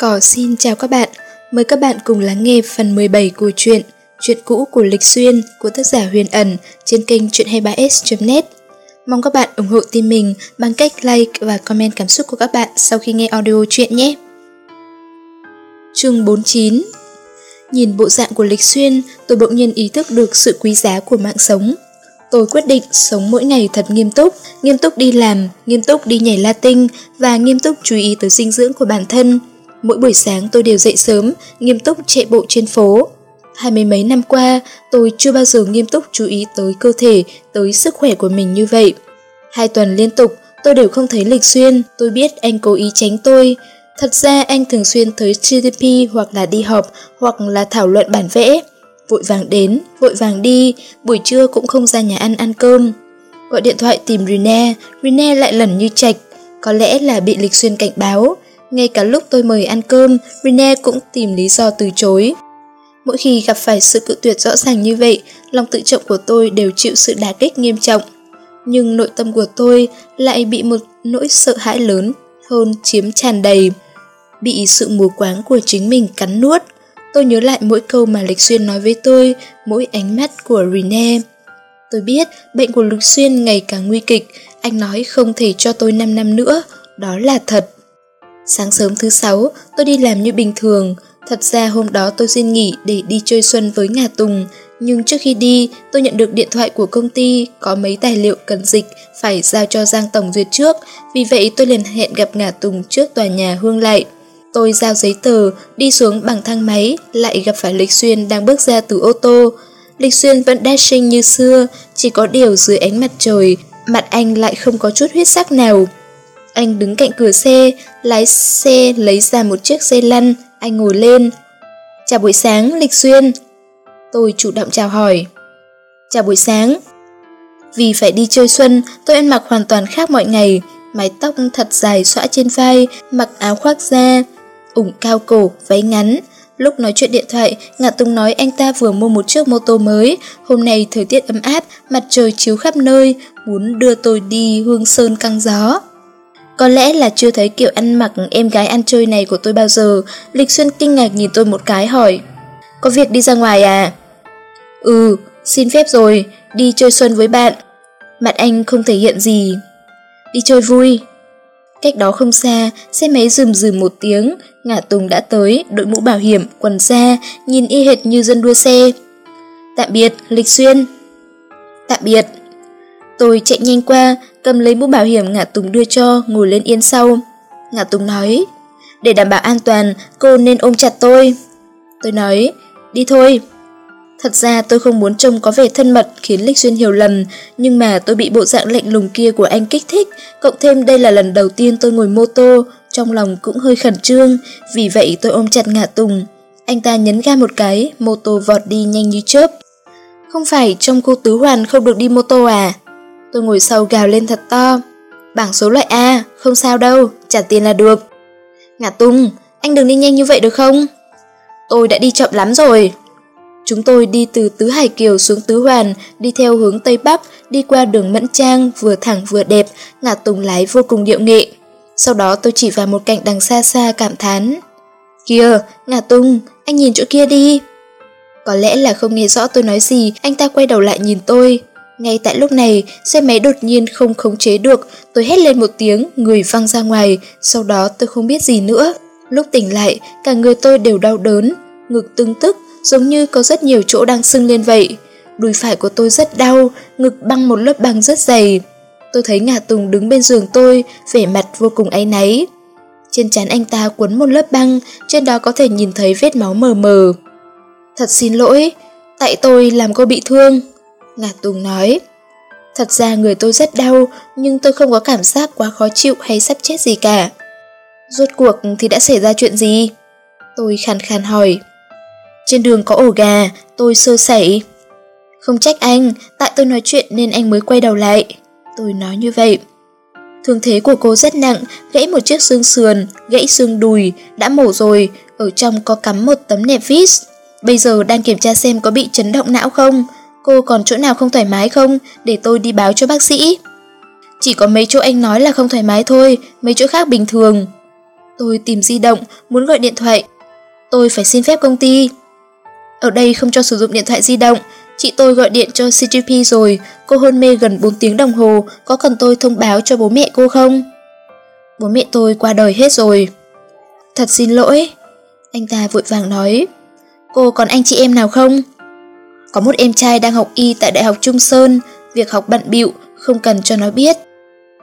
Cỏ xin chào các bạn, mời các bạn cùng lắng nghe phần 17 của truyện Chuyện cũ của Lịch Xuyên của tác giả Huyền Ẩn trên kênh chuyện23s.net. Mong các bạn ủng hộ team mình bằng cách like và comment cảm xúc của các bạn sau khi nghe audio chuyện nhé. Chương 49 Nhìn bộ dạng của Lịch Xuyên, tôi bỗng nhiên ý thức được sự quý giá của mạng sống. Tôi quyết định sống mỗi ngày thật nghiêm túc, nghiêm túc đi làm, nghiêm túc đi nhảy Latin và nghiêm túc chú ý tới dinh dưỡng của bản thân. Mỗi buổi sáng tôi đều dậy sớm, nghiêm túc chạy bộ trên phố. Hai mươi mấy năm qua, tôi chưa bao giờ nghiêm túc chú ý tới cơ thể, tới sức khỏe của mình như vậy. Hai tuần liên tục, tôi đều không thấy Lịch Xuyên, tôi biết anh cố ý tránh tôi. Thật ra anh thường xuyên tới GDP hoặc là đi họp hoặc là thảo luận bản vẽ. Vội vàng đến, vội vàng đi, buổi trưa cũng không ra nhà ăn ăn cơm. Gọi điện thoại tìm Rene, Rene lại lẩn như chạch, có lẽ là bị Lịch Xuyên cảnh báo. Ngay cả lúc tôi mời ăn cơm, Rene cũng tìm lý do từ chối. Mỗi khi gặp phải sự cự tuyệt rõ ràng như vậy, lòng tự trọng của tôi đều chịu sự đả kích nghiêm trọng. Nhưng nội tâm của tôi lại bị một nỗi sợ hãi lớn hơn chiếm tràn đầy. Bị sự mù quáng của chính mình cắn nuốt. Tôi nhớ lại mỗi câu mà Lịch Xuyên nói với tôi, mỗi ánh mắt của Rene. Tôi biết bệnh của Lịch Xuyên ngày càng nguy kịch, anh nói không thể cho tôi 5 năm nữa, đó là thật. Sáng sớm thứ sáu, tôi đi làm như bình thường. Thật ra hôm đó tôi xin nghỉ để đi chơi xuân với Ngà Tùng. Nhưng trước khi đi, tôi nhận được điện thoại của công ty, có mấy tài liệu cần dịch, phải giao cho Giang Tổng duyệt trước. Vì vậy tôi liền hẹn gặp Ngà Tùng trước tòa nhà Hương Lại. Tôi giao giấy tờ, đi xuống bằng thang máy, lại gặp phải Lịch Xuyên đang bước ra từ ô tô. Lịch Xuyên vẫn dashing như xưa, chỉ có điều dưới ánh mặt trời, mặt anh lại không có chút huyết sắc nào. Anh đứng cạnh cửa xe, lái xe lấy ra một chiếc xe lăn, anh ngồi lên. Chào buổi sáng, Lịch Xuyên. Tôi chủ động chào hỏi. Chào buổi sáng. Vì phải đi chơi xuân, tôi ăn mặc hoàn toàn khác mọi ngày, mái tóc thật dài xõa trên vai, mặc áo khoác da, ủng cao cổ, váy ngắn. Lúc nói chuyện điện thoại, Ngạ Tùng nói anh ta vừa mua một chiếc mô tô mới, hôm nay thời tiết ấm áp, mặt trời chiếu khắp nơi, muốn đưa tôi đi hương sơn căng gió. Có lẽ là chưa thấy kiểu ăn mặc em gái ăn chơi này của tôi bao giờ, Lịch Xuân kinh ngạc nhìn tôi một cái hỏi. Có việc đi ra ngoài à? Ừ, xin phép rồi, đi chơi xuân với bạn. Mặt anh không thể hiện gì. Đi chơi vui. Cách đó không xa, xe máy rùm rùm một tiếng, ngả tùng đã tới, đội mũ bảo hiểm, quần da, nhìn y hệt như dân đua xe. Tạm biệt, Lịch Xuyên. Tạm biệt. Tôi chạy nhanh qua, cầm lấy mũ bảo hiểm Ngạ Tùng đưa cho, ngồi lên yên sau. Ngạ Tùng nói, để đảm bảo an toàn, cô nên ôm chặt tôi. Tôi nói, đi thôi. Thật ra tôi không muốn trông có vẻ thân mật khiến Lịch Xuyên hiểu lầm, nhưng mà tôi bị bộ dạng lạnh lùng kia của anh kích thích, cộng thêm đây là lần đầu tiên tôi ngồi mô tô, trong lòng cũng hơi khẩn trương, vì vậy tôi ôm chặt Ngạ Tùng. Anh ta nhấn ga một cái, mô tô vọt đi nhanh như chớp. Không phải trong cô tứ hoàn không được đi mô tô à? Tôi ngồi sâu gào lên thật to. Bảng số loại A, không sao đâu, trả tiền là được. Ngạ tung anh đừng đi nhanh như vậy được không? Tôi đã đi chậm lắm rồi. Chúng tôi đi từ Tứ Hải Kiều xuống Tứ Hoàn, đi theo hướng Tây Bắc, đi qua đường Mẫn Trang, vừa thẳng vừa đẹp, Ngạ Tùng lái vô cùng điệu nghệ. Sau đó tôi chỉ vào một cạnh đằng xa xa cảm thán. Kìa, Ngạ tung anh nhìn chỗ kia đi. Có lẽ là không nghe rõ tôi nói gì, anh ta quay đầu lại nhìn tôi. Ngay tại lúc này, xe máy đột nhiên không khống chế được, tôi hét lên một tiếng, người văng ra ngoài, sau đó tôi không biết gì nữa. Lúc tỉnh lại, cả người tôi đều đau đớn, ngực tưng tức, giống như có rất nhiều chỗ đang sưng lên vậy. Đùi phải của tôi rất đau, ngực băng một lớp băng rất dày. Tôi thấy Ngà Tùng đứng bên giường tôi, vẻ mặt vô cùng áy náy. Trên trán anh ta quấn một lớp băng, trên đó có thể nhìn thấy vết máu mờ mờ. Thật xin lỗi, tại tôi làm cô bị thương. Ngà Tùng nói. Thật ra người tôi rất đau, nhưng tôi không có cảm giác quá khó chịu hay sắp chết gì cả. Rốt cuộc thì đã xảy ra chuyện gì? Tôi khàn khàn hỏi. Trên đường có ổ gà, tôi sơ sẩy. Không trách anh, tại tôi nói chuyện nên anh mới quay đầu lại. Tôi nói như vậy. Thương thế của cô rất nặng, gãy một chiếc xương sườn, gãy xương đùi, đã mổ rồi, ở trong có cắm một tấm nẹp vít. Bây giờ đang kiểm tra xem có bị chấn động não không, Cô còn chỗ nào không thoải mái không, để tôi đi báo cho bác sĩ. Chỉ có mấy chỗ anh nói là không thoải mái thôi, mấy chỗ khác bình thường. Tôi tìm di động, muốn gọi điện thoại. Tôi phải xin phép công ty. Ở đây không cho sử dụng điện thoại di động. Chị tôi gọi điện cho CGP rồi, cô hôn mê gần 4 tiếng đồng hồ, có cần tôi thông báo cho bố mẹ cô không? Bố mẹ tôi qua đời hết rồi. Thật xin lỗi. Anh ta vội vàng nói. Cô còn anh chị em nào không? Có một em trai đang học y tại Đại học Trung Sơn, việc học bận bịu không cần cho nó biết.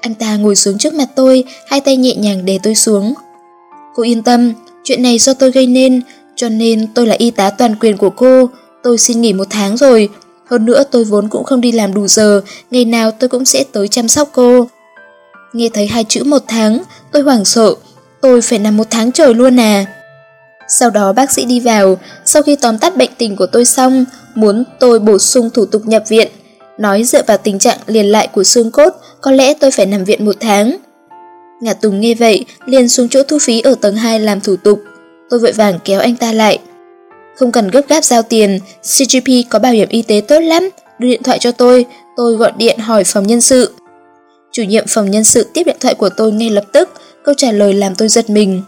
Anh ta ngồi xuống trước mặt tôi, hai tay nhẹ nhàng đè tôi xuống. Cô yên tâm, chuyện này do tôi gây nên, cho nên tôi là y tá toàn quyền của cô. Tôi xin nghỉ một tháng rồi. Hơn nữa tôi vốn cũng không đi làm đủ giờ, ngày nào tôi cũng sẽ tới chăm sóc cô. Nghe thấy hai chữ một tháng, tôi hoảng sợ. Tôi phải nằm một tháng trời luôn à. Sau đó bác sĩ đi vào, sau khi tóm tắt bệnh tình của tôi xong, muốn tôi bổ sung thủ tục nhập viện. Nói dựa vào tình trạng liền lại của xương cốt, có lẽ tôi phải nằm viện một tháng. Ngà Tùng nghe vậy, liền xuống chỗ thu phí ở tầng 2 làm thủ tục. Tôi vội vàng kéo anh ta lại. Không cần gấp gáp giao tiền, CGP có bảo hiểm y tế tốt lắm, đưa điện thoại cho tôi, tôi gọi điện hỏi phòng nhân sự. Chủ nhiệm phòng nhân sự tiếp điện thoại của tôi ngay lập tức, câu trả lời làm tôi giật mình.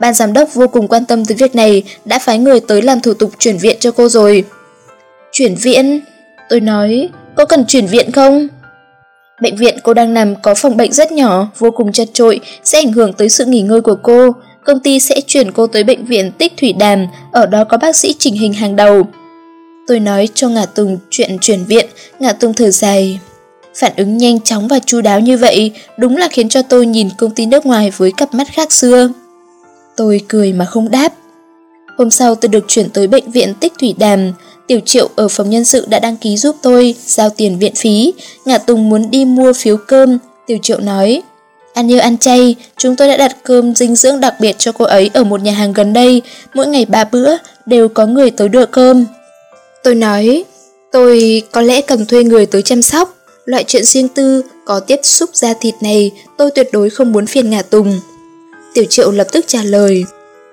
Ban giám đốc vô cùng quan tâm tới việc này, đã phái người tới làm thủ tục chuyển viện cho cô rồi. Chuyển viện? Tôi nói, có cần chuyển viện không? Bệnh viện cô đang nằm có phòng bệnh rất nhỏ, vô cùng chật trội, sẽ ảnh hưởng tới sự nghỉ ngơi của cô. Công ty sẽ chuyển cô tới bệnh viện Tích Thủy Đàm, ở đó có bác sĩ chỉnh hình hàng đầu. Tôi nói cho Ngả Tùng chuyện chuyển viện, Ngả Tùng thở dài. Phản ứng nhanh chóng và chu đáo như vậy đúng là khiến cho tôi nhìn công ty nước ngoài với cặp mắt khác xưa. Tôi cười mà không đáp. Hôm sau tôi được chuyển tới bệnh viện Tích Thủy Đàm, Tiểu Triệu ở phòng nhân sự đã đăng ký giúp tôi, giao tiền viện phí. Ngạ Tùng muốn đi mua phiếu cơm, Tiểu Triệu nói. Ăn yêu ăn chay, chúng tôi đã đặt cơm dinh dưỡng đặc biệt cho cô ấy ở một nhà hàng gần đây, mỗi ngày ba bữa đều có người tới đưa cơm. Tôi nói, tôi có lẽ cần thuê người tới chăm sóc, loại chuyện riêng tư, có tiếp xúc da thịt này, tôi tuyệt đối không muốn phiền ngả tùng. Tiểu triệu lập tức trả lời,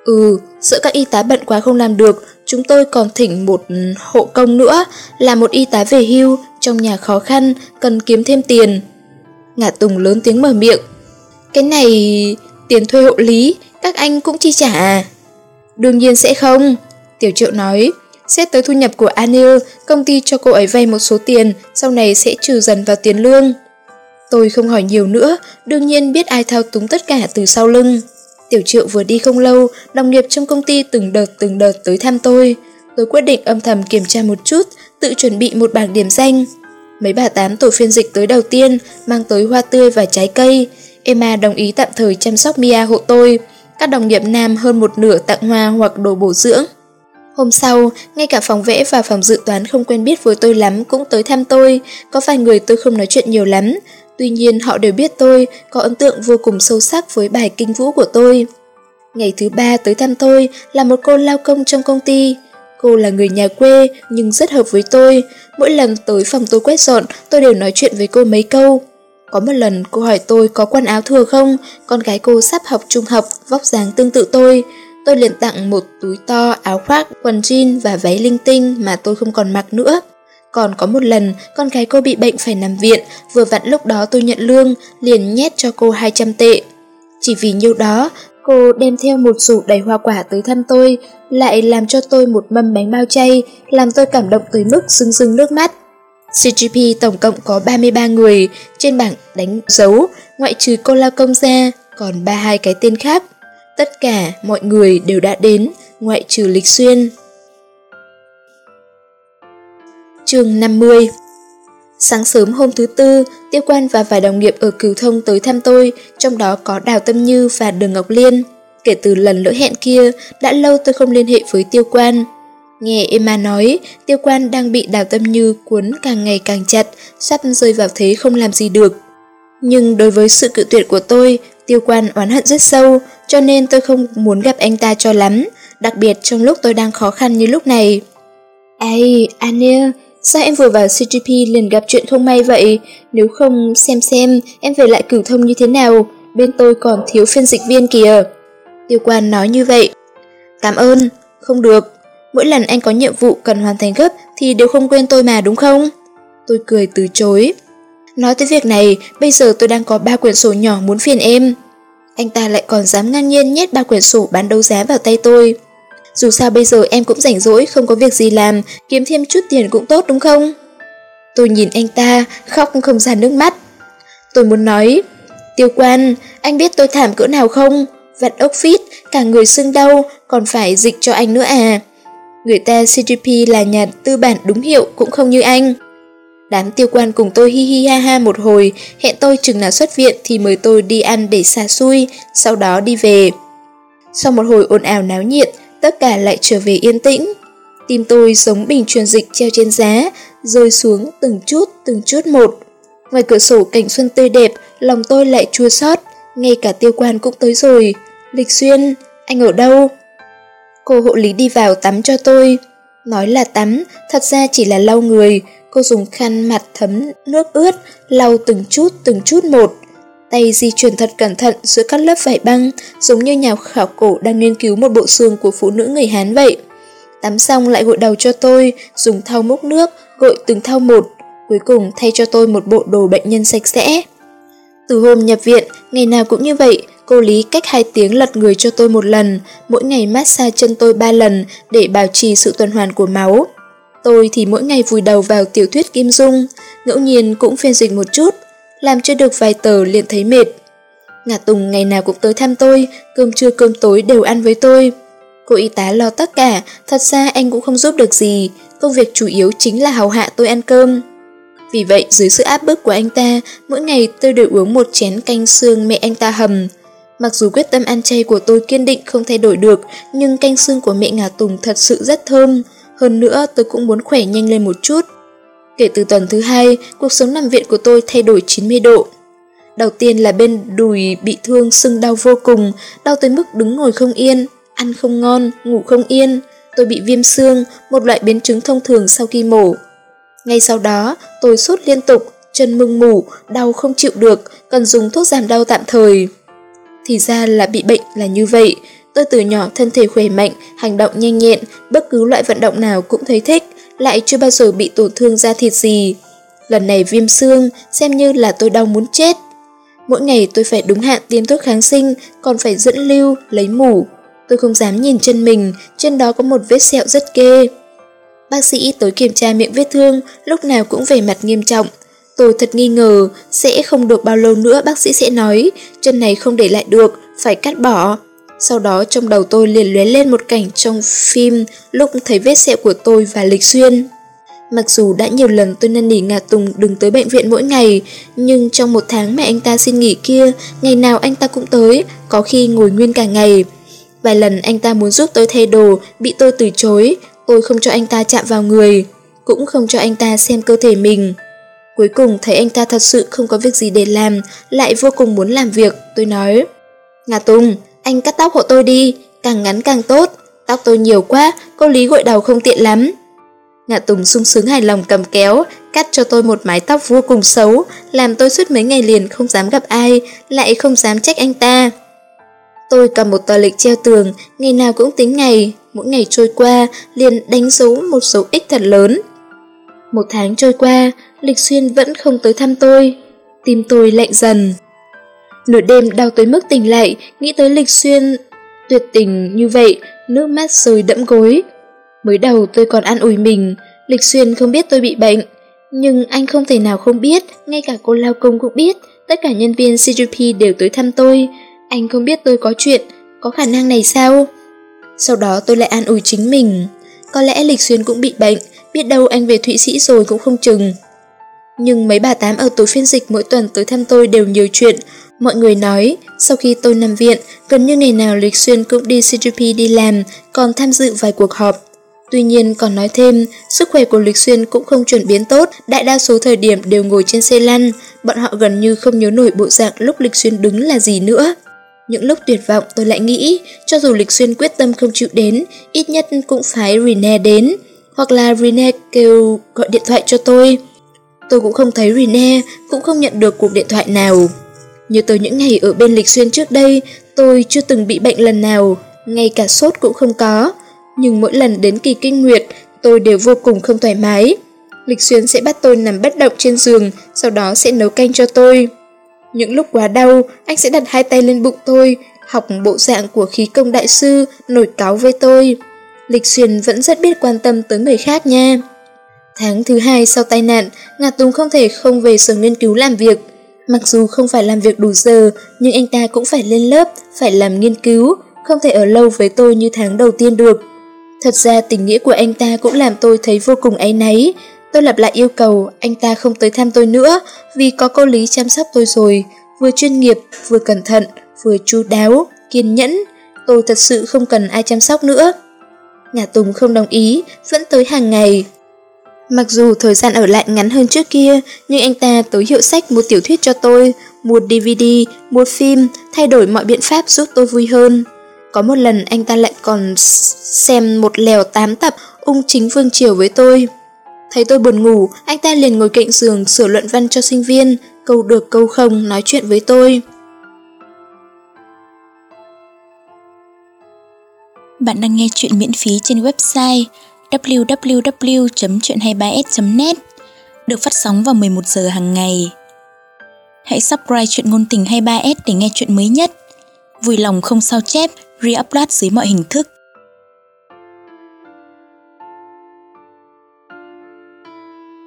Ừ, sợ các y tá bận quá không làm được, chúng tôi còn thỉnh một hộ công nữa, là một y tá về hưu, trong nhà khó khăn, cần kiếm thêm tiền. Ngả Tùng lớn tiếng mở miệng. Cái này... tiền thuê hộ lý, các anh cũng chi trả à? Đương nhiên sẽ không. Tiểu triệu nói, xét tới thu nhập của Anil, công ty cho cô ấy vay một số tiền, sau này sẽ trừ dần vào tiền lương. Tôi không hỏi nhiều nữa, đương nhiên biết ai thao túng tất cả từ sau lưng. Tiểu triệu vừa đi không lâu, đồng nghiệp trong công ty từng đợt từng đợt tới thăm tôi. Tôi quyết định âm thầm kiểm tra một chút, tự chuẩn bị một bảng điểm danh. Mấy bà tám tổ phiên dịch tới đầu tiên, mang tới hoa tươi và trái cây. Emma đồng ý tạm thời chăm sóc Mia hộ tôi. Các đồng nghiệp nam hơn một nửa tặng hoa hoặc đồ bổ dưỡng. Hôm sau, ngay cả phòng vẽ và phòng dự toán không quen biết với tôi lắm cũng tới thăm tôi. Có vài người tôi không nói chuyện nhiều lắm, Tuy nhiên họ đều biết tôi có ấn tượng vô cùng sâu sắc với bài kinh vũ của tôi. Ngày thứ ba tới thăm tôi là một cô lao công trong công ty. Cô là người nhà quê nhưng rất hợp với tôi. Mỗi lần tới phòng tôi quét dọn tôi đều nói chuyện với cô mấy câu. Có một lần cô hỏi tôi có quần áo thừa không, con gái cô sắp học trung học, vóc dáng tương tự tôi. Tôi liền tặng một túi to, áo khoác, quần jean và váy linh tinh mà tôi không còn mặc nữa. Còn có một lần, con gái cô bị bệnh phải nằm viện, vừa vặn lúc đó tôi nhận lương, liền nhét cho cô 200 tệ. Chỉ vì nhiêu đó, cô đem theo một rủ đầy hoa quả tới thăm tôi, lại làm cho tôi một mâm bánh bao chay, làm tôi cảm động tới mức rưng rưng nước mắt. CGP tổng cộng có 33 người, trên bảng đánh dấu, ngoại trừ cô lao công ra, còn 32 cái tên khác. Tất cả mọi người đều đã đến, ngoại trừ Lịch Xuyên chương 50 Sáng sớm hôm thứ tư, Tiêu Quan và vài đồng nghiệp ở Cửu Thông tới thăm tôi, trong đó có Đào Tâm Như và Đường Ngọc Liên. Kể từ lần lỡ hẹn kia, đã lâu tôi không liên hệ với Tiêu Quan. Nghe Emma nói, Tiêu Quan đang bị Đào Tâm Như cuốn càng ngày càng chặt, sắp rơi vào thế không làm gì được. Nhưng đối với sự cự tuyệt của tôi, Tiêu Quan oán hận rất sâu, cho nên tôi không muốn gặp anh ta cho lắm, đặc biệt trong lúc tôi đang khó khăn như lúc này. Ây, Anil, Sao em vừa vào CGP liền gặp chuyện không may vậy? Nếu không xem xem em về lại cửu thông như thế nào, bên tôi còn thiếu phiên dịch viên kìa. Tiêu quan nói như vậy. Cảm ơn, không được. Mỗi lần anh có nhiệm vụ cần hoàn thành gấp thì đều không quên tôi mà đúng không? Tôi cười từ chối. Nói tới việc này, bây giờ tôi đang có ba quyển sổ nhỏ muốn phiền em. Anh ta lại còn dám ngang nhiên nhét ba quyển sổ bán đấu giá vào tay tôi. Dù sao bây giờ em cũng rảnh rỗi, không có việc gì làm, kiếm thêm chút tiền cũng tốt đúng không? Tôi nhìn anh ta, khóc không ra nước mắt. Tôi muốn nói, tiêu quan, anh biết tôi thảm cỡ nào không? Vặn ốc phít, cả người sưng đau, còn phải dịch cho anh nữa à? Người ta CGP là nhà tư bản đúng hiệu cũng không như anh. Đám tiêu quan cùng tôi hi hi ha ha một hồi, hẹn tôi chừng nào xuất viện thì mời tôi đi ăn để xả xui, sau đó đi về. Sau một hồi ồn ào náo nhiệt, tất cả lại trở về yên tĩnh. Tim tôi giống bình truyền dịch treo trên giá, rơi xuống từng chút từng chút một. Ngoài cửa sổ cảnh xuân tươi đẹp, lòng tôi lại chua xót, ngay cả tiêu quan cũng tới rồi. Lịch Xuyên, anh ở đâu? Cô hộ lý đi vào tắm cho tôi. Nói là tắm, thật ra chỉ là lau người. Cô dùng khăn mặt thấm nước ướt, lau từng chút từng chút một. Tay di chuyển thật cẩn thận giữa các lớp vải băng, giống như nhà khảo cổ đang nghiên cứu một bộ xương của phụ nữ người Hán vậy. Tắm xong lại gội đầu cho tôi, dùng thau múc nước, gội từng thau một, cuối cùng thay cho tôi một bộ đồ bệnh nhân sạch sẽ. Từ hôm nhập viện, ngày nào cũng như vậy, cô Lý cách 2 tiếng lật người cho tôi một lần, mỗi ngày massage chân tôi 3 lần để bảo trì sự tuần hoàn của máu. Tôi thì mỗi ngày vùi đầu vào tiểu thuyết Kim Dung, ngẫu nhiên cũng phiên dịch một chút, làm chưa được vài tờ liền thấy mệt. Ngà Tùng ngày nào cũng tới thăm tôi, cơm trưa cơm tối đều ăn với tôi. Cô y tá lo tất cả, thật ra anh cũng không giúp được gì, công việc chủ yếu chính là hầu hạ tôi ăn cơm. Vì vậy, dưới sự áp bức của anh ta, mỗi ngày tôi đều uống một chén canh xương mẹ anh ta hầm. Mặc dù quyết tâm ăn chay của tôi kiên định không thay đổi được, nhưng canh xương của mẹ ngà Tùng thật sự rất thơm. Hơn nữa, tôi cũng muốn khỏe nhanh lên một chút. Kể từ tuần thứ hai, cuộc sống nằm viện của tôi thay đổi 90 độ. Đầu tiên là bên đùi bị thương sưng đau vô cùng, đau tới mức đứng ngồi không yên, ăn không ngon, ngủ không yên. Tôi bị viêm xương, một loại biến chứng thông thường sau khi mổ. Ngay sau đó, tôi sốt liên tục, chân mưng mủ, đau không chịu được, cần dùng thuốc giảm đau tạm thời. Thì ra là bị bệnh là như vậy. Tôi từ nhỏ thân thể khỏe mạnh, hành động nhanh nhẹn, bất cứ loại vận động nào cũng thấy thích, lại chưa bao giờ bị tổn thương da thịt gì. Lần này viêm xương, xem như là tôi đau muốn chết. Mỗi ngày tôi phải đúng hạn tiêm thuốc kháng sinh, còn phải dẫn lưu, lấy mủ. Tôi không dám nhìn chân mình, trên đó có một vết sẹo rất ghê. Bác sĩ tới kiểm tra miệng vết thương, lúc nào cũng vẻ mặt nghiêm trọng. Tôi thật nghi ngờ, sẽ không được bao lâu nữa bác sĩ sẽ nói, chân này không để lại được, phải cắt bỏ. Sau đó trong đầu tôi liền lóe lên một cảnh trong phim lúc thấy vết sẹo của tôi và Lịch Xuyên. Mặc dù đã nhiều lần tôi năn nỉ Ngà Tùng đừng tới bệnh viện mỗi ngày, nhưng trong một tháng mẹ anh ta xin nghỉ kia, ngày nào anh ta cũng tới, có khi ngồi nguyên cả ngày. Vài lần anh ta muốn giúp tôi thay đồ, bị tôi từ chối, tôi không cho anh ta chạm vào người, cũng không cho anh ta xem cơ thể mình. Cuối cùng thấy anh ta thật sự không có việc gì để làm, lại vô cùng muốn làm việc, tôi nói. Ngà Tùng, anh cắt tóc hộ tôi đi, càng ngắn càng tốt, tóc tôi nhiều quá, cô Lý gội đầu không tiện lắm. Ngạ Tùng sung sướng hài lòng cầm kéo, cắt cho tôi một mái tóc vô cùng xấu, làm tôi suốt mấy ngày liền không dám gặp ai, lại không dám trách anh ta. Tôi cầm một tờ lịch treo tường, ngày nào cũng tính ngày, mỗi ngày trôi qua, liền đánh dấu một dấu ích thật lớn. Một tháng trôi qua, Lịch Xuyên vẫn không tới thăm tôi, tim tôi lạnh dần. Nửa đêm đau tới mức tỉnh lại, nghĩ tới Lịch Xuyên tuyệt tình như vậy, nước mắt rơi đẫm gối. Mới đầu tôi còn ăn ủi mình, Lịch Xuyên không biết tôi bị bệnh. Nhưng anh không thể nào không biết, ngay cả cô lao công cũng biết, tất cả nhân viên CGP đều tới thăm tôi. Anh không biết tôi có chuyện, có khả năng này sao? Sau đó tôi lại an ủi chính mình. Có lẽ Lịch Xuyên cũng bị bệnh, biết đâu anh về Thụy Sĩ rồi cũng không chừng. Nhưng mấy bà tám ở tổ phiên dịch mỗi tuần tới thăm tôi đều nhiều chuyện. Mọi người nói, sau khi tôi nằm viện, gần như ngày nào Lịch Xuyên cũng đi CGP đi làm, còn tham dự vài cuộc họp. Tuy nhiên còn nói thêm, sức khỏe của Lịch Xuyên cũng không chuyển biến tốt, đại đa số thời điểm đều ngồi trên xe lăn, bọn họ gần như không nhớ nổi bộ dạng lúc Lịch Xuyên đứng là gì nữa. Những lúc tuyệt vọng tôi lại nghĩ, cho dù Lịch Xuyên quyết tâm không chịu đến, ít nhất cũng phải Rene đến, hoặc là Rene kêu gọi điện thoại cho tôi. Tôi cũng không thấy Rene, cũng không nhận được cuộc điện thoại nào. Như từ những ngày ở bên Lịch Xuyên trước đây, tôi chưa từng bị bệnh lần nào, ngay cả sốt cũng không có. Nhưng mỗi lần đến kỳ kinh nguyệt, tôi đều vô cùng không thoải mái. Lịch Xuyên sẽ bắt tôi nằm bất động trên giường, sau đó sẽ nấu canh cho tôi. Những lúc quá đau, anh sẽ đặt hai tay lên bụng tôi, học bộ dạng của khí công đại sư, nổi cáo với tôi. Lịch Xuyên vẫn rất biết quan tâm tới người khác nha. Tháng thứ hai sau tai nạn, Ngạt Tùng không thể không về sở nghiên cứu làm việc. Mặc dù không phải làm việc đủ giờ, nhưng anh ta cũng phải lên lớp, phải làm nghiên cứu, không thể ở lâu với tôi như tháng đầu tiên được. Thật ra tình nghĩa của anh ta cũng làm tôi thấy vô cùng áy náy. Tôi lặp lại yêu cầu anh ta không tới thăm tôi nữa vì có cô Lý chăm sóc tôi rồi, vừa chuyên nghiệp, vừa cẩn thận, vừa chu đáo, kiên nhẫn. Tôi thật sự không cần ai chăm sóc nữa. Nhà Tùng không đồng ý, vẫn tới hàng ngày. Mặc dù thời gian ở lại ngắn hơn trước kia, nhưng anh ta tới hiệu sách mua tiểu thuyết cho tôi, mua DVD, mua phim, thay đổi mọi biện pháp giúp tôi vui hơn. Có một lần anh ta lại còn xem một lèo tám tập ung chính vương triều với tôi. Thấy tôi buồn ngủ, anh ta liền ngồi cạnh giường sửa luận văn cho sinh viên, câu được câu không nói chuyện với tôi. Bạn đang nghe chuyện miễn phí trên website www.chuyện23s.net được phát sóng vào 11 giờ hàng ngày. Hãy subscribe chuyện ngôn tình 23s để nghe chuyện mới nhất. Vui lòng không sao chép, re-upload dưới mọi hình thức.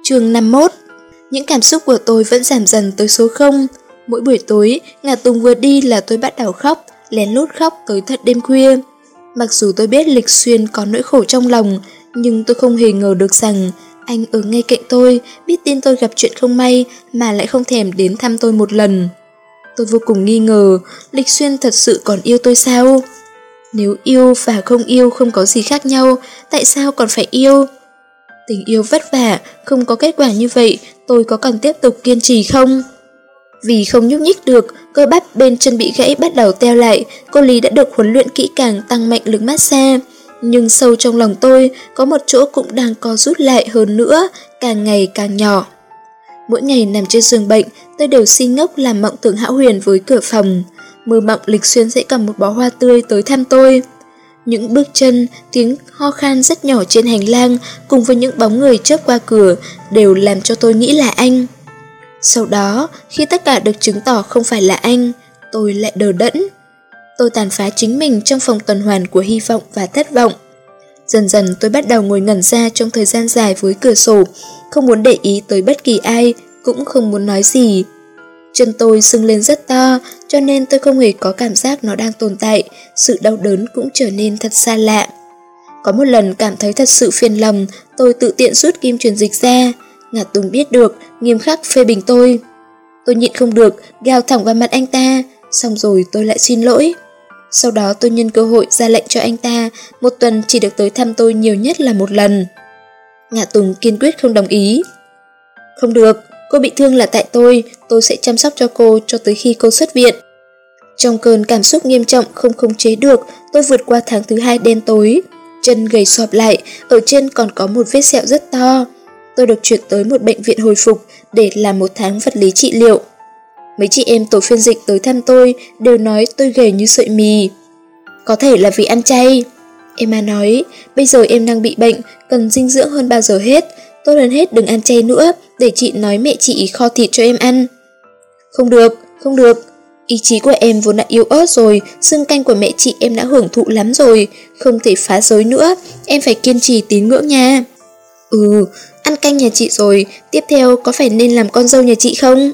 Chương 51 Những cảm xúc của tôi vẫn giảm dần tới số 0. Mỗi buổi tối, Ngà Tùng vừa đi là tôi bắt đầu khóc, lén lút khóc tới thật đêm khuya. Mặc dù tôi biết Lịch Xuyên có nỗi khổ trong lòng, nhưng tôi không hề ngờ được rằng anh ở ngay cạnh tôi, biết tin tôi gặp chuyện không may mà lại không thèm đến thăm tôi một lần. Tôi vô cùng nghi ngờ, Lịch Xuyên thật sự còn yêu tôi sao? Nếu yêu và không yêu không có gì khác nhau, tại sao còn phải yêu? Tình yêu vất vả, không có kết quả như vậy, tôi có cần tiếp tục kiên trì không? Vì không nhúc nhích được, cơ bắp bên chân bị gãy bắt đầu teo lại, cô Lý đã được huấn luyện kỹ càng tăng mạnh lực massage. Nhưng sâu trong lòng tôi, có một chỗ cũng đang co rút lại hơn nữa, càng ngày càng nhỏ. Mỗi ngày nằm trên giường bệnh, tôi đều si ngốc làm mộng tưởng hão huyền với cửa phòng. Mơ mộng lịch xuyên sẽ cầm một bó hoa tươi tới thăm tôi. Những bước chân, tiếng ho khan rất nhỏ trên hành lang cùng với những bóng người chớp qua cửa đều làm cho tôi nghĩ là anh. Sau đó, khi tất cả được chứng tỏ không phải là anh, tôi lại đờ đẫn. Tôi tàn phá chính mình trong phòng tuần hoàn của hy vọng và thất vọng. Dần dần tôi bắt đầu ngồi ngẩn ra trong thời gian dài với cửa sổ, không muốn để ý tới bất kỳ ai, cũng không muốn nói gì. Chân tôi sưng lên rất to, cho nên tôi không hề có cảm giác nó đang tồn tại, sự đau đớn cũng trở nên thật xa lạ. Có một lần cảm thấy thật sự phiền lòng, tôi tự tiện rút kim truyền dịch ra. Ngạt Tùng biết được, nghiêm khắc phê bình tôi. Tôi nhịn không được, gào thẳng vào mặt anh ta, xong rồi tôi lại xin lỗi. Sau đó tôi nhân cơ hội ra lệnh cho anh ta, một tuần chỉ được tới thăm tôi nhiều nhất là một lần. Ngạ Tùng kiên quyết không đồng ý. Không được, cô bị thương là tại tôi, tôi sẽ chăm sóc cho cô cho tới khi cô xuất viện. Trong cơn cảm xúc nghiêm trọng không khống chế được, tôi vượt qua tháng thứ hai đen tối. Chân gầy sọp lại, ở trên còn có một vết sẹo rất to. Tôi được chuyển tới một bệnh viện hồi phục để làm một tháng vật lý trị liệu. Mấy chị em tổ phiên dịch tới thăm tôi đều nói tôi gầy như sợi mì. Có thể là vì ăn chay. Emma nói, bây giờ em đang bị bệnh, cần dinh dưỡng hơn bao giờ hết. Tốt hơn hết đừng ăn chay nữa, để chị nói mẹ chị kho thịt cho em ăn. Không được, không được. Ý chí của em vốn đã yếu ớt rồi, xương canh của mẹ chị em đã hưởng thụ lắm rồi, không thể phá giới nữa, em phải kiên trì tín ngưỡng nha. Ừ, ăn canh nhà chị rồi, tiếp theo có phải nên làm con dâu nhà chị không?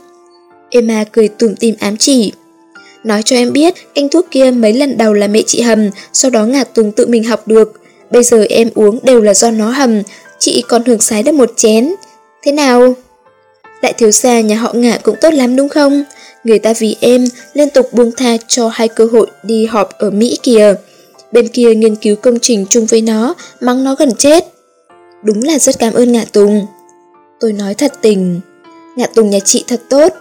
Emma cười tủm tìm ám chỉ. Nói cho em biết, anh thuốc kia mấy lần đầu là mẹ chị hầm, sau đó ngạt tùng tự mình học được. Bây giờ em uống đều là do nó hầm, chị còn hưởng sái được một chén. Thế nào? Đại thiếu gia nhà họ ngạ cũng tốt lắm đúng không? Người ta vì em liên tục buông tha cho hai cơ hội đi họp ở Mỹ kìa. Bên kia nghiên cứu công trình chung với nó, mắng nó gần chết. Đúng là rất cảm ơn Ngạ Tùng. Tôi nói thật tình. Ngạ Tùng nhà chị thật tốt.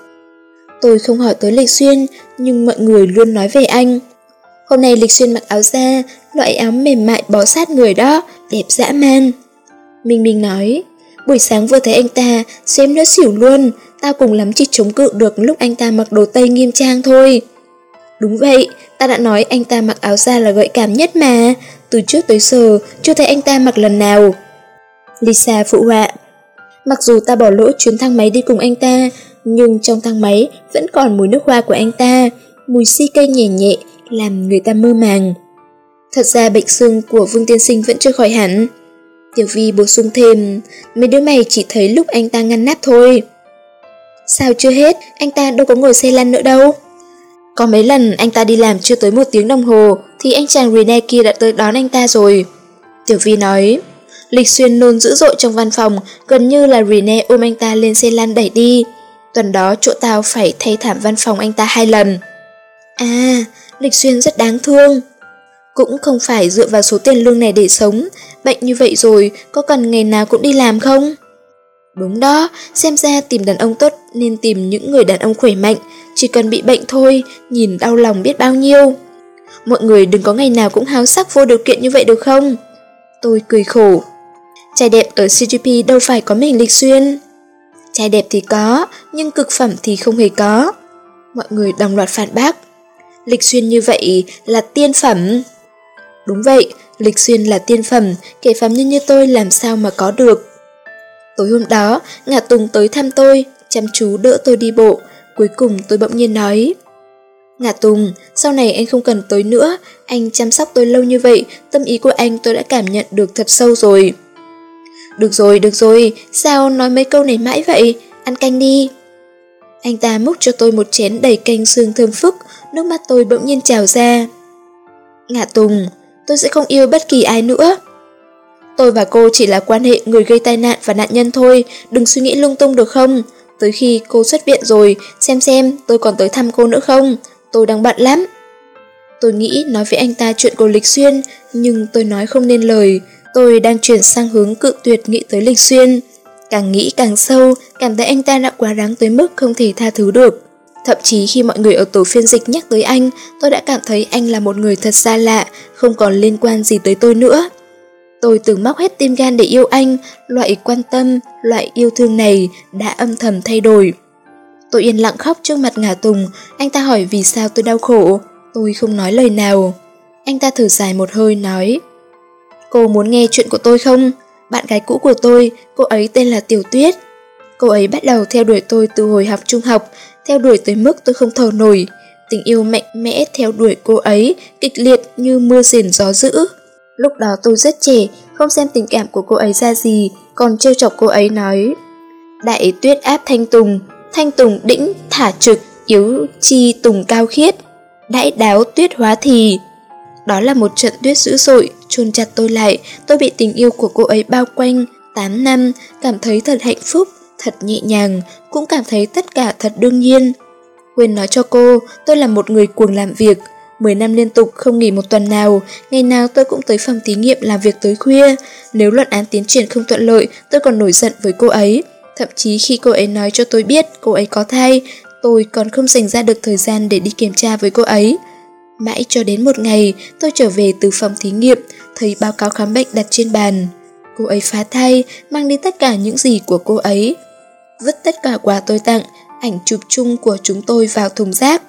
Tôi không hỏi tới Lịch Xuyên, nhưng mọi người luôn nói về anh. Hôm nay Lịch Xuyên mặc áo da, loại áo mềm mại bó sát người đó, đẹp dã man. Minh Minh nói, buổi sáng vừa thấy anh ta, xem nữa xỉu luôn, tao cùng lắm chỉ chống cự được lúc anh ta mặc đồ tây nghiêm trang thôi. Đúng vậy, ta đã nói anh ta mặc áo da là gợi cảm nhất mà, từ trước tới giờ chưa thấy anh ta mặc lần nào. Lisa phụ họa. Mặc dù ta bỏ lỡ chuyến thang máy đi cùng anh ta, nhưng trong thang máy vẫn còn mùi nước hoa của anh ta, mùi si cây nhẹ nhẹ, làm người ta mơ màng. Thật ra bệnh xương của Vương Tiên Sinh vẫn chưa khỏi hẳn. Tiểu Vi bổ sung thêm, mấy đứa mày chỉ thấy lúc anh ta ngăn nắp thôi. Sao chưa hết, anh ta đâu có ngồi xe lăn nữa đâu. Có mấy lần anh ta đi làm chưa tới một tiếng đồng hồ thì anh chàng Rene kia đã tới đón anh ta rồi. Tiểu Vi nói, Lịch Xuyên nôn dữ dội trong văn phòng, gần như là Rene ôm anh ta lên xe lăn đẩy đi. Tuần đó chỗ tao phải thay thảm văn phòng anh ta hai lần. À, Lịch Xuyên rất đáng thương. Cũng không phải dựa vào số tiền lương này để sống, bệnh như vậy rồi có cần ngày nào cũng đi làm không? Đúng đó, xem ra tìm đàn ông tốt nên tìm những người đàn ông khỏe mạnh, chỉ cần bị bệnh thôi, nhìn đau lòng biết bao nhiêu. Mọi người đừng có ngày nào cũng háo sắc vô điều kiện như vậy được không? Tôi cười khổ. Trai đẹp ở CGP đâu phải có mình lịch xuyên. Trai đẹp thì có, nhưng cực phẩm thì không hề có. Mọi người đồng loạt phản bác. Lịch xuyên như vậy là tiên phẩm. Đúng vậy, Lịch Xuyên là tiên phẩm, kẻ phàm nhân như tôi làm sao mà có được. Tối hôm đó, Ngạ Tùng tới thăm tôi, chăm chú đỡ tôi đi bộ, cuối cùng tôi bỗng nhiên nói. Ngạ Tùng, sau này anh không cần tới nữa, anh chăm sóc tôi lâu như vậy, tâm ý của anh tôi đã cảm nhận được thật sâu rồi. Được rồi, được rồi, sao nói mấy câu này mãi vậy, ăn canh đi. Anh ta múc cho tôi một chén đầy canh xương thơm phức, nước mắt tôi bỗng nhiên trào ra. Ngạ Tùng, tôi sẽ không yêu bất kỳ ai nữa. Tôi và cô chỉ là quan hệ người gây tai nạn và nạn nhân thôi, đừng suy nghĩ lung tung được không? Tới khi cô xuất viện rồi, xem xem tôi còn tới thăm cô nữa không? Tôi đang bận lắm. Tôi nghĩ nói với anh ta chuyện của Lịch Xuyên, nhưng tôi nói không nên lời. Tôi đang chuyển sang hướng cự tuyệt nghĩ tới Lịch Xuyên. Càng nghĩ càng sâu, cảm thấy anh ta đã quá đáng tới mức không thể tha thứ được. Thậm chí khi mọi người ở tổ phiên dịch nhắc tới anh, tôi đã cảm thấy anh là một người thật xa lạ, không còn liên quan gì tới tôi nữa. Tôi từng móc hết tim gan để yêu anh, loại quan tâm, loại yêu thương này đã âm thầm thay đổi. Tôi yên lặng khóc trước mặt ngả tùng, anh ta hỏi vì sao tôi đau khổ. Tôi không nói lời nào. Anh ta thở dài một hơi nói Cô muốn nghe chuyện của tôi không? Bạn gái cũ của tôi, cô ấy tên là Tiểu Tuyết. Cô ấy bắt đầu theo đuổi tôi từ hồi học trung học, theo đuổi tới mức tôi không thở nổi. Tình yêu mạnh mẽ theo đuổi cô ấy, kịch liệt như mưa xỉn gió dữ. Lúc đó tôi rất trẻ, không xem tình cảm của cô ấy ra gì, còn trêu chọc cô ấy nói. Đại tuyết áp thanh tùng, thanh tùng đĩnh thả trực, yếu chi tùng cao khiết. Đãi đáo tuyết hóa thì. Đó là một trận tuyết dữ dội, chôn chặt tôi lại, tôi bị tình yêu của cô ấy bao quanh, 8 năm, cảm thấy thật hạnh phúc, thật nhẹ nhàng, cũng cảm thấy tất cả thật đương nhiên. Quên nói cho cô, tôi là một người cuồng làm việc. 10 năm liên tục không nghỉ một tuần nào, ngày nào tôi cũng tới phòng thí nghiệm làm việc tới khuya. Nếu luận án tiến triển không thuận lợi, tôi còn nổi giận với cô ấy. Thậm chí khi cô ấy nói cho tôi biết cô ấy có thai, tôi còn không dành ra được thời gian để đi kiểm tra với cô ấy. Mãi cho đến một ngày, tôi trở về từ phòng thí nghiệm, thấy báo cáo khám bệnh đặt trên bàn. Cô ấy phá thai, mang đi tất cả những gì của cô ấy. Vứt tất cả quà tôi tặng, ảnh chụp chung của chúng tôi vào thùng rác.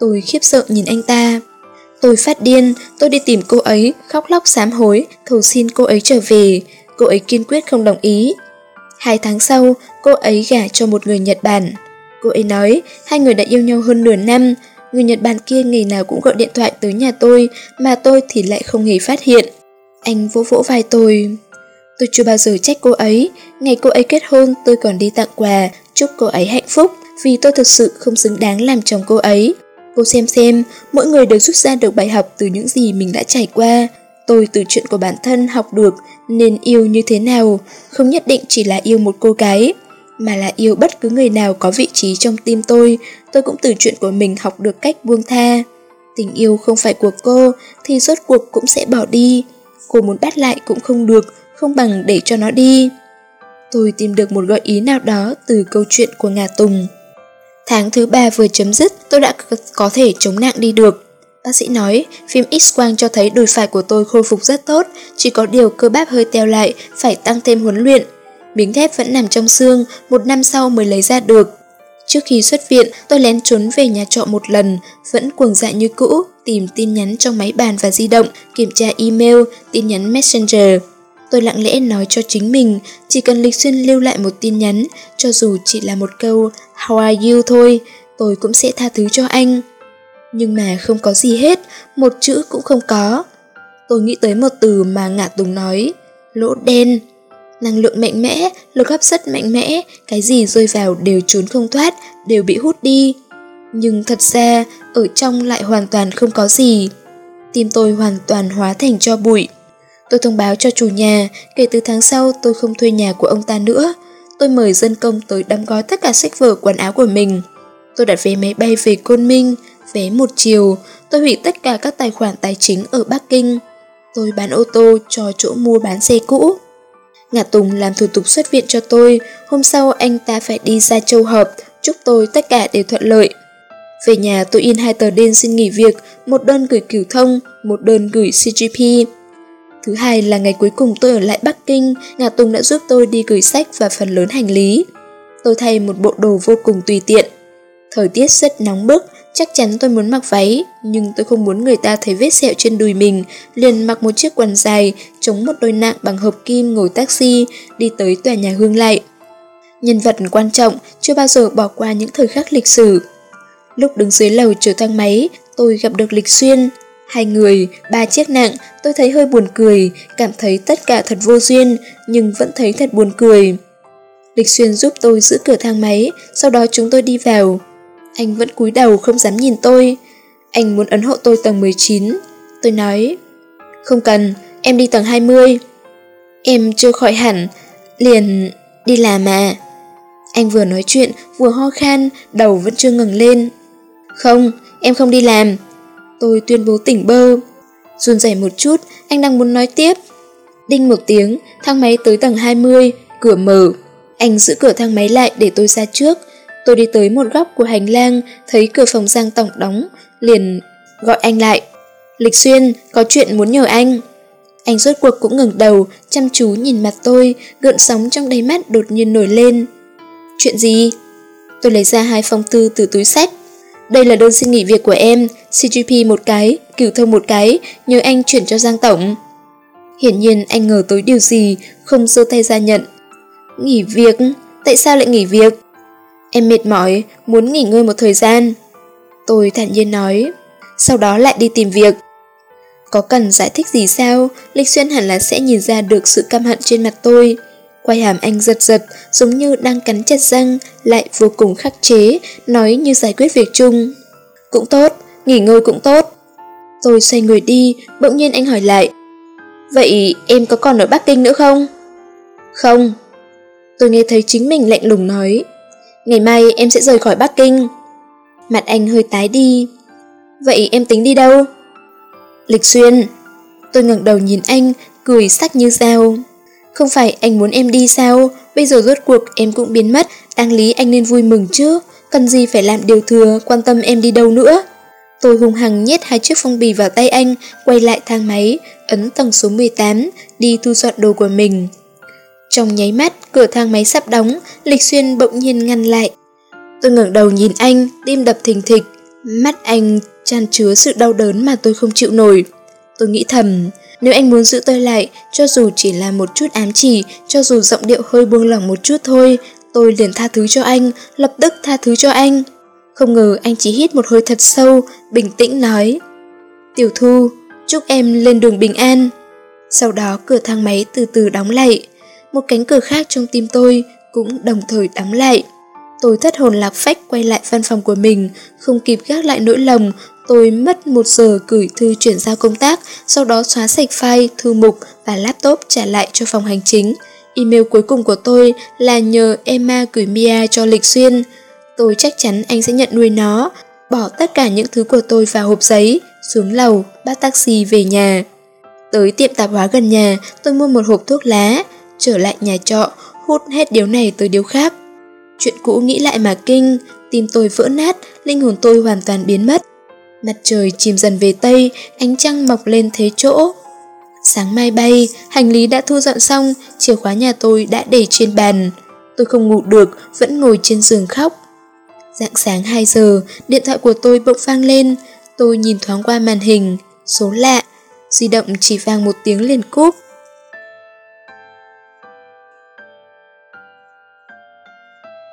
Tôi khiếp sợ nhìn anh ta. Tôi phát điên, tôi đi tìm cô ấy, khóc lóc sám hối, cầu xin cô ấy trở về. Cô ấy kiên quyết không đồng ý. Hai tháng sau, cô ấy gả cho một người Nhật Bản. Cô ấy nói, hai người đã yêu nhau hơn nửa năm. Người Nhật Bản kia ngày nào cũng gọi điện thoại tới nhà tôi, mà tôi thì lại không hề phát hiện. Anh vỗ vỗ vai tôi. Tôi chưa bao giờ trách cô ấy, ngày cô ấy kết hôn tôi còn đi tặng quà, chúc cô ấy hạnh phúc vì tôi thật sự không xứng đáng làm chồng cô ấy. Cô xem xem, mỗi người đều rút ra được bài học từ những gì mình đã trải qua. Tôi từ chuyện của bản thân học được nên yêu như thế nào, không nhất định chỉ là yêu một cô gái, mà là yêu bất cứ người nào có vị trí trong tim tôi, tôi cũng từ chuyện của mình học được cách buông tha. Tình yêu không phải của cô thì rốt cuộc cũng sẽ bỏ đi. Cô muốn bắt lại cũng không được, không bằng để cho nó đi. Tôi tìm được một gợi ý nào đó từ câu chuyện của Ngà Tùng. Tháng thứ ba vừa chấm dứt, tôi đã có thể chống nặng đi được. Bác sĩ nói, phim X-quang cho thấy đùi phải của tôi khôi phục rất tốt, chỉ có điều cơ bắp hơi teo lại, phải tăng thêm huấn luyện. Miếng thép vẫn nằm trong xương, một năm sau mới lấy ra được. Trước khi xuất viện, tôi lén trốn về nhà trọ một lần, vẫn cuồng dại như cũ, tìm tin nhắn trong máy bàn và di động, kiểm tra email, tin nhắn messenger. Tôi lặng lẽ nói cho chính mình, chỉ cần Lịch Xuyên lưu lại một tin nhắn, cho dù chỉ là một câu How are you thôi, tôi cũng sẽ tha thứ cho anh. Nhưng mà không có gì hết, một chữ cũng không có. Tôi nghĩ tới một từ mà Ngạ Tùng nói, lỗ đen. Năng lượng mạnh mẽ, lực hấp rất mạnh mẽ, cái gì rơi vào đều trốn không thoát, đều bị hút đi. Nhưng thật ra, ở trong lại hoàn toàn không có gì. Tim tôi hoàn toàn hóa thành cho bụi. Tôi thông báo cho chủ nhà, kể từ tháng sau tôi không thuê nhà của ông ta nữa. Tôi mời dân công tới đóng gói tất cả sách vở quần áo của mình. Tôi đặt vé máy bay về Côn Minh, vé một chiều. Tôi hủy tất cả các tài khoản tài chính ở Bắc Kinh. Tôi bán ô tô cho chỗ mua bán xe cũ. Ngà Tùng làm thủ tục xuất viện cho tôi, hôm sau anh ta phải đi ra châu hợp, chúc tôi tất cả đều thuận lợi. Về nhà tôi in hai tờ đơn xin nghỉ việc, một đơn gửi cửu thông, một đơn gửi CGP. Thứ hai là ngày cuối cùng tôi ở lại Bắc Kinh, Ngà Tùng đã giúp tôi đi gửi sách và phần lớn hành lý. Tôi thay một bộ đồ vô cùng tùy tiện. Thời tiết rất nóng bức, chắc chắn tôi muốn mặc váy, nhưng tôi không muốn người ta thấy vết sẹo trên đùi mình, liền mặc một chiếc quần dài, chống một đôi nạng bằng hợp kim ngồi taxi, đi tới tòa nhà hương lại. Nhân vật quan trọng chưa bao giờ bỏ qua những thời khắc lịch sử. Lúc đứng dưới lầu chờ thang máy, tôi gặp được Lịch Xuyên. Hai người, ba chiếc nặng, tôi thấy hơi buồn cười, cảm thấy tất cả thật vô duyên, nhưng vẫn thấy thật buồn cười. Lịch Xuyên giúp tôi giữ cửa thang máy, sau đó chúng tôi đi vào. Anh vẫn cúi đầu không dám nhìn tôi. Anh muốn ấn hộ tôi tầng 19. Tôi nói, không cần, em đi tầng 20. Em chưa khỏi hẳn, liền đi làm mà. Anh vừa nói chuyện, vừa ho khan, đầu vẫn chưa ngừng lên. Không, em không đi làm. Tôi tuyên bố tỉnh bơ. Run rẩy một chút, anh đang muốn nói tiếp. Đinh một tiếng, thang máy tới tầng 20, cửa mở. Anh giữ cửa thang máy lại để tôi ra trước. Tôi đi tới một góc của hành lang, thấy cửa phòng Giang Tổng đóng, liền gọi anh lại. Lịch Xuyên, có chuyện muốn nhờ anh. Anh rốt cuộc cũng ngừng đầu, chăm chú nhìn mặt tôi, gợn sóng trong đáy mắt đột nhiên nổi lên. Chuyện gì? Tôi lấy ra hai phong thư từ túi sách. Đây là đơn xin nghỉ việc của em, CGP một cái, cửu thông một cái, nhờ anh chuyển cho Giang Tổng. Hiển nhiên anh ngờ tới điều gì, không giơ tay ra nhận. Nghỉ việc? Tại sao lại nghỉ việc? Em mệt mỏi, muốn nghỉ ngơi một thời gian. Tôi thản nhiên nói, sau đó lại đi tìm việc. Có cần giải thích gì sao, Lịch Xuyên hẳn là sẽ nhìn ra được sự căm hận trên mặt tôi. Quay hàm anh giật giật, giống như đang cắn chặt răng, lại vô cùng khắc chế, nói như giải quyết việc chung. Cũng tốt, nghỉ ngơi cũng tốt. Tôi xoay người đi, bỗng nhiên anh hỏi lại. Vậy em có còn ở Bắc Kinh nữa không? Không. Tôi nghe thấy chính mình lạnh lùng nói. Ngày mai em sẽ rời khỏi Bắc Kinh. Mặt anh hơi tái đi. Vậy em tính đi đâu? Lịch xuyên. Tôi ngẩng đầu nhìn anh, cười sắc như dao. Không phải anh muốn em đi sao? Bây giờ rốt cuộc em cũng biến mất, đáng lý anh nên vui mừng chứ. Cần gì phải làm điều thừa, quan tâm em đi đâu nữa? Tôi hung hăng nhét hai chiếc phong bì vào tay anh, quay lại thang máy, ấn tầng số 18, đi thu dọn đồ của mình. Trong nháy mắt, cửa thang máy sắp đóng, Lịch Xuyên bỗng nhiên ngăn lại. Tôi ngẩng đầu nhìn anh, tim đập thình thịch. Mắt anh tràn chứa sự đau đớn mà tôi không chịu nổi. Tôi nghĩ thầm, nếu anh muốn giữ tôi lại, cho dù chỉ là một chút ám chỉ, cho dù giọng điệu hơi buông lỏng một chút thôi, tôi liền tha thứ cho anh, lập tức tha thứ cho anh. Không ngờ anh chỉ hít một hơi thật sâu, bình tĩnh nói. Tiểu Thu, chúc em lên đường bình an. Sau đó cửa thang máy từ từ đóng lại. Một cánh cửa khác trong tim tôi cũng đồng thời đóng lại. Tôi thất hồn lạc phách quay lại văn phòng của mình, không kịp gác lại nỗi lòng, tôi mất một giờ gửi thư chuyển giao công tác, sau đó xóa sạch file, thư mục và laptop trả lại cho phòng hành chính. Email cuối cùng của tôi là nhờ Emma gửi Mia cho Lịch Xuyên. Tôi chắc chắn anh sẽ nhận nuôi nó, bỏ tất cả những thứ của tôi vào hộp giấy, xuống lầu, bắt taxi về nhà. Tới tiệm tạp hóa gần nhà, tôi mua một hộp thuốc lá, trở lại nhà trọ, hút hết điều này tới điều khác. Chuyện cũ nghĩ lại mà kinh, tim tôi vỡ nát, linh hồn tôi hoàn toàn biến mất. Mặt trời chìm dần về Tây, ánh trăng mọc lên thế chỗ. Sáng mai bay, hành lý đã thu dọn xong, chìa khóa nhà tôi đã để trên bàn. Tôi không ngủ được, vẫn ngồi trên giường khóc. Dạng sáng 2 giờ, điện thoại của tôi bỗng vang lên. Tôi nhìn thoáng qua màn hình, số lạ. Di động chỉ vang một tiếng liền cúp.